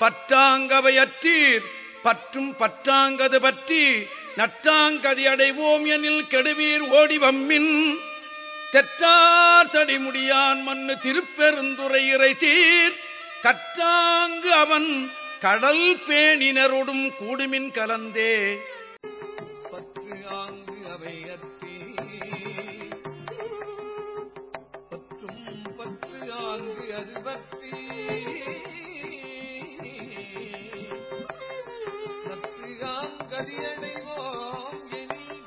பற்றாங்கவையற்றீர் பற்றும் பற்றாங்கது பற்றி நற்றாங்கதி அடைவோம் எனில் கெடுவீர் ஓடி வம்மின் தெற்றார் தடிமுடியான் மண்ணு திருப்பெருந்துரை இறை சீர் கற்றாங்கு அவன் கடல் பேணினரோடும் கூடுமின் கலந்தே. பற்று ஆங்கு அவை பற்றும் பற்று ஆங்கு அது பற்றி. கதியடைவோம் எனில்